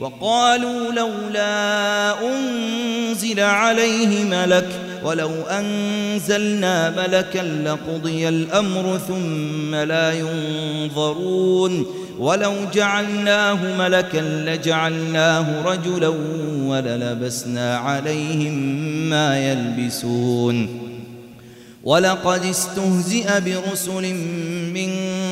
وقالوا لولا أنزل عليه ملك ولو أنزلنا ملكا لقضي الأمر ثم لا ينظرون ولو جعلناه ملكا لجعلناه رجلا وللبسنا عليهم ما يلبسون. ولقد استهزئ برسل من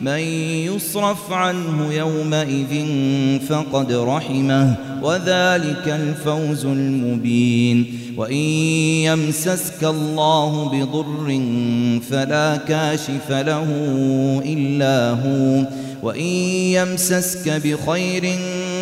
من يصرف عنه يومئذ فقد رحمه وذلك الفوز المبين. وإن يمسسك الله بضر فلا كاشف له إلا هو وإن يمسسك بخير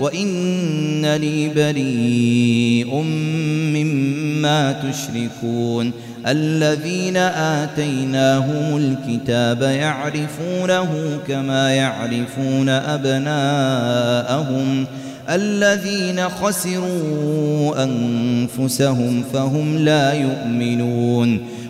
وإنني بريء مما تشركون الذين آتيناهم الكتاب يعرفونه كما يعرفون أبناءهم الذين خسروا أنفسهم فهم لا يؤمنون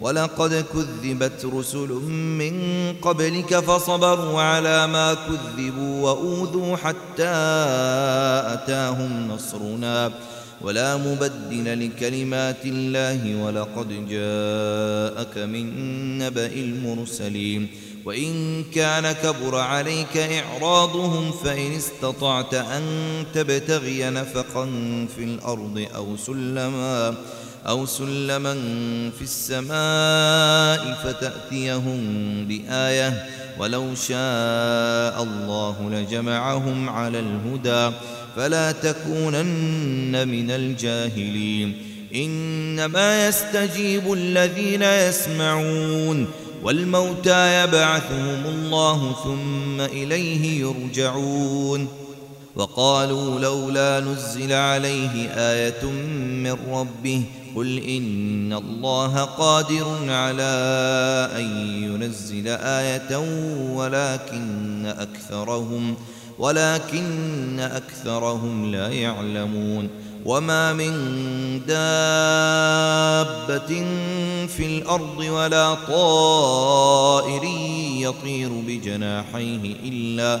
ولقد كذبت رسل من قبلك فصبروا على ما كذبوا وأوذوا حتى أتاهم نصرنا. ولا مبدل لكلمات الله ولقد جاءك من نبأ المرسلين. وإن كان كبر عليك إعراضهم فإن استطعت أن تبتغي نفقا في الأرض أو سلما أو سلما في السماء فتأتيهم بآية ولو شاء الله لجمعهم على الهدى فلا تكونن من الجاهلين. إنما يستجيب الذين يسمعون والموتى يبعثهم الله ثم إليه يرجعون. وقالوا لولا نزل عليه آية من ربه قل إن الله قادر على أن ينزل آية ولكن أكثرهم ولكن أكثرهم لا يعلمون وما من دابة في الأرض ولا طائر يطير بجناحيه إلا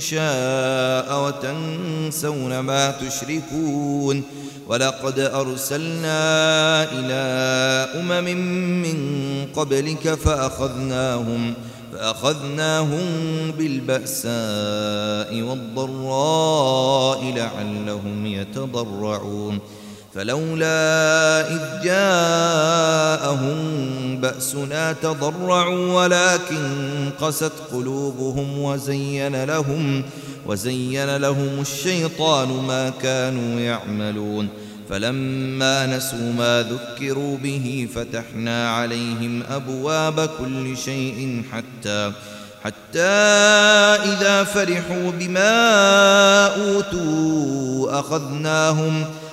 شاء وتنسون ما تشركون ولقد أرسلنا إلى أمم من قبلك فأخذناهم فأخذناهم بالبأساء والضراء لعلهم يتضرعون فلولا إذ جاءهم بأسنا تضرعوا ولكن قست قلوبهم وزين لهم وزين لهم الشيطان ما كانوا يعملون. فلما نسوا ما ذكروا به فتحنا عليهم أبواب كل شيء حتى حتى إذا فرحوا بما أوتوا أخذناهم أخذناهم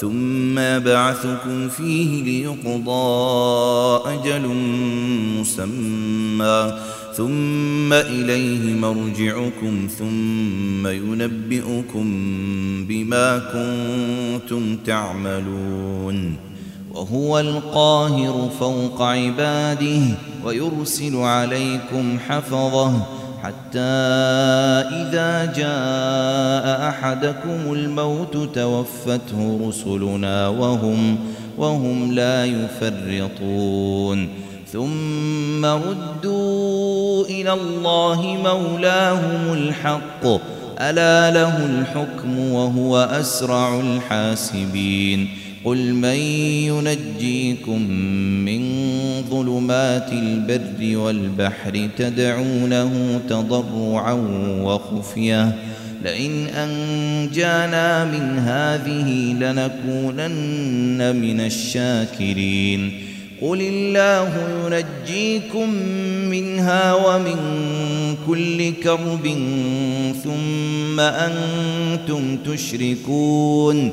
ثم يبعثكم فيه ليقضى أجل مسمى ثم إليه مرجعكم ثم ينبئكم بما كنتم تعملون وهو القاهر فوق عباده ويرسل عليكم حفظه حتى إذا جاء أحدكم الموت توفته رسلنا وهم وهم لا يفرطون. ثم ردوا إلى الله مولاهم الحق. ألا له الحكم وهو أسرع الحاسبين. قل من ينجيكم من ظلمات البر والبحر تدعونه تضرعا وخفية. لئن أنجانا من هذه لنكونن من الشاكرين. قل الله ينجيكم منها ومن كل كرب ثم أنتم تشركون.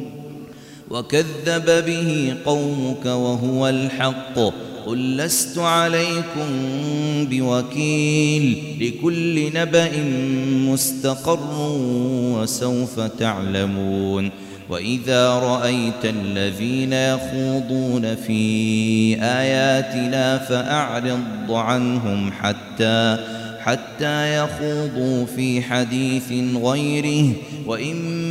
وكذب به قومك وهو الحق. قل لست عليكم بوكيل لكل نبأ مستقر وسوف تعلمون. وإذا رأيت الذين يخوضون في آياتنا فأعرض عنهم حتى حتى يخوضوا في حديث غيره. وإما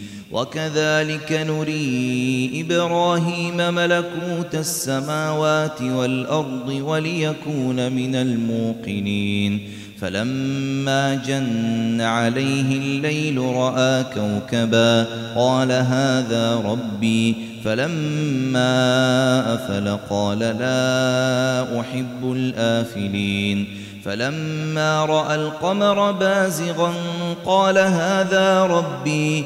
وكذلك نري إبراهيم ملكوت السماوات والأرض وليكون من الموقنين. فلما جن عليه الليل رأى كوكبا قال هذا ربي. فلما أفل قال لا أحب الآفلين. فلما رأى القمر بازغا قال هذا ربي.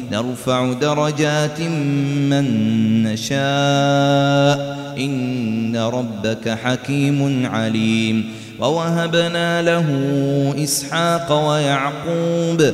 نرفع درجات من نشاء. إن ربك حكيم عليم. ووهبنا له إسحاق ويعقوب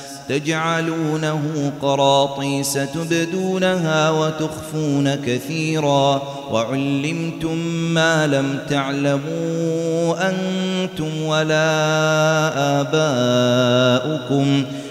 تجعلونه قراطيس تبدونها وتخفون كثيرا وعلمتم ما لم تعلموا أنتم ولا آباؤكم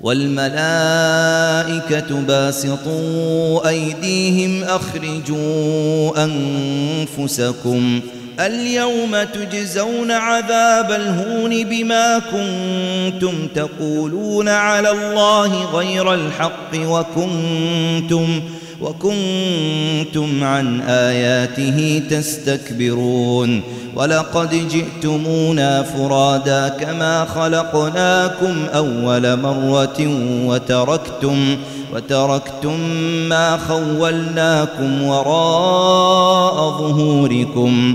والملائكة باسطوا أيديهم أخرجوا أنفسكم اليوم تجزون عذاب الهون بما كنتم تقولون على الله غير الحق وكنتم وكنتم عن آياته تستكبرون ولقد جئتمونا فرادا كما خلقناكم أول مرة وتركتم وتركتم ما خولناكم وراء ظهوركم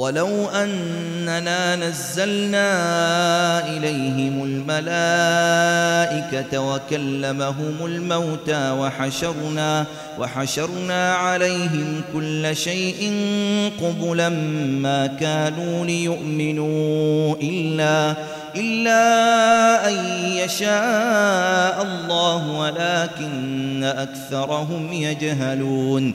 ولو أننا نزلنا إليهم الملائكة وكلمهم الموتى وحشرنا وحشرنا عليهم كل شيء قبلا ما كانوا ليؤمنوا إلا إلا أن يشاء الله ولكن أكثرهم يجهلون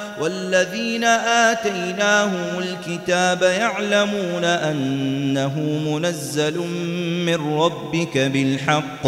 والذين آتيناهم الكتاب يعلمون أنه منزل من ربك بالحق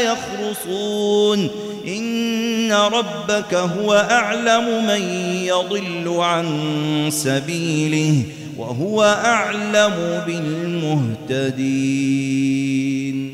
يخرصون. إن ربك هو أعلم من يضل عن سبيله وهو أعلم بالمهتدين.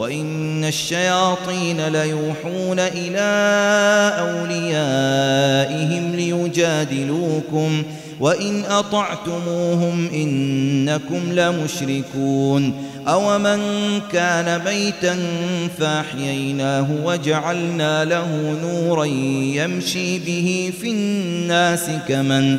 وإن الشياطين ليوحون إلى أوليائهم ليجادلوكم وإن أطعتموهم إنكم لمشركون أومن كان ميتا فاحييناه وجعلنا له نورا يمشي به في الناس كمن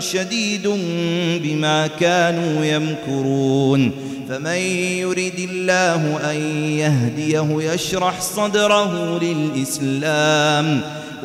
شديد بما كانوا يمكرون. فمن يرد الله أن يهديه يشرح صدره للإسلام.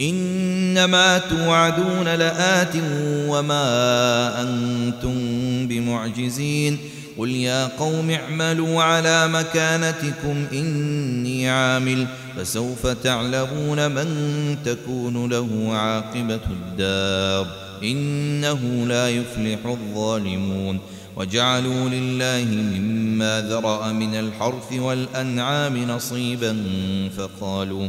إنما توعدون لآت وما أنتم بمعجزين قل يا قوم اعملوا على مكانتكم إني عامل فسوف تعلمون من تكون له عاقبة الدار إنه لا يفلح الظالمون وجعلوا لله مما ذرأ من الحرث والأنعام نصيبا فقالوا فقالوا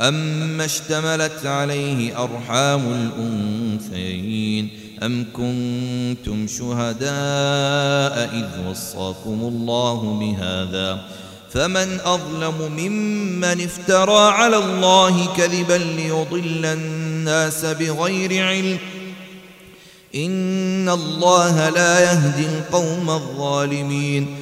أما اشتملت عليه أرحام الأنثيين أم كنتم شهداء إذ وصاكم الله بهذا فمن أظلم ممن افترى على الله كذبا ليضل الناس بغير علم إن الله لا يهدي القوم الظالمين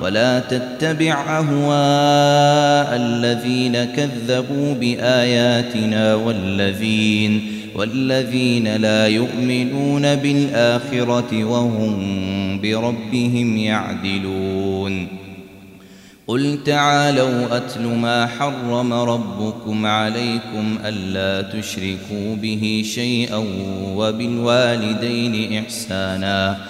ولا تتبع أهواء الذين كذبوا بآياتنا والذين والذين لا يؤمنون بالآخرة وهم بربهم يعدلون. قل تعالوا أتل ما حرم ربكم عليكم ألا تشركوا به شيئا وبالوالدين إحسانا.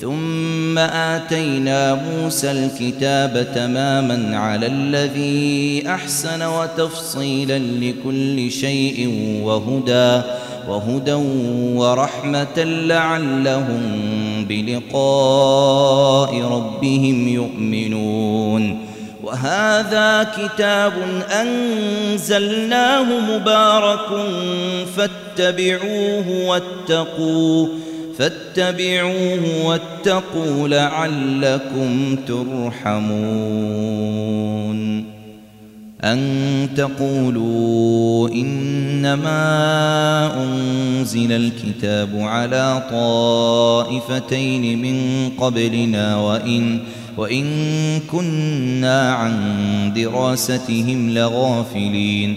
ثم آتينا موسى الكتاب تماما على الذي أحسن وتفصيلا لكل شيء وهدى وهدى ورحمة لعلهم بلقاء ربهم يؤمنون. وهذا كتاب أنزلناه مبارك فاتبعوه واتقوا فاتبعوه واتقوا لعلكم ترحمون. أن تقولوا إنما أنزل الكتاب على طائفتين من قبلنا وإن وإن كنا عن دراستهم لغافلين.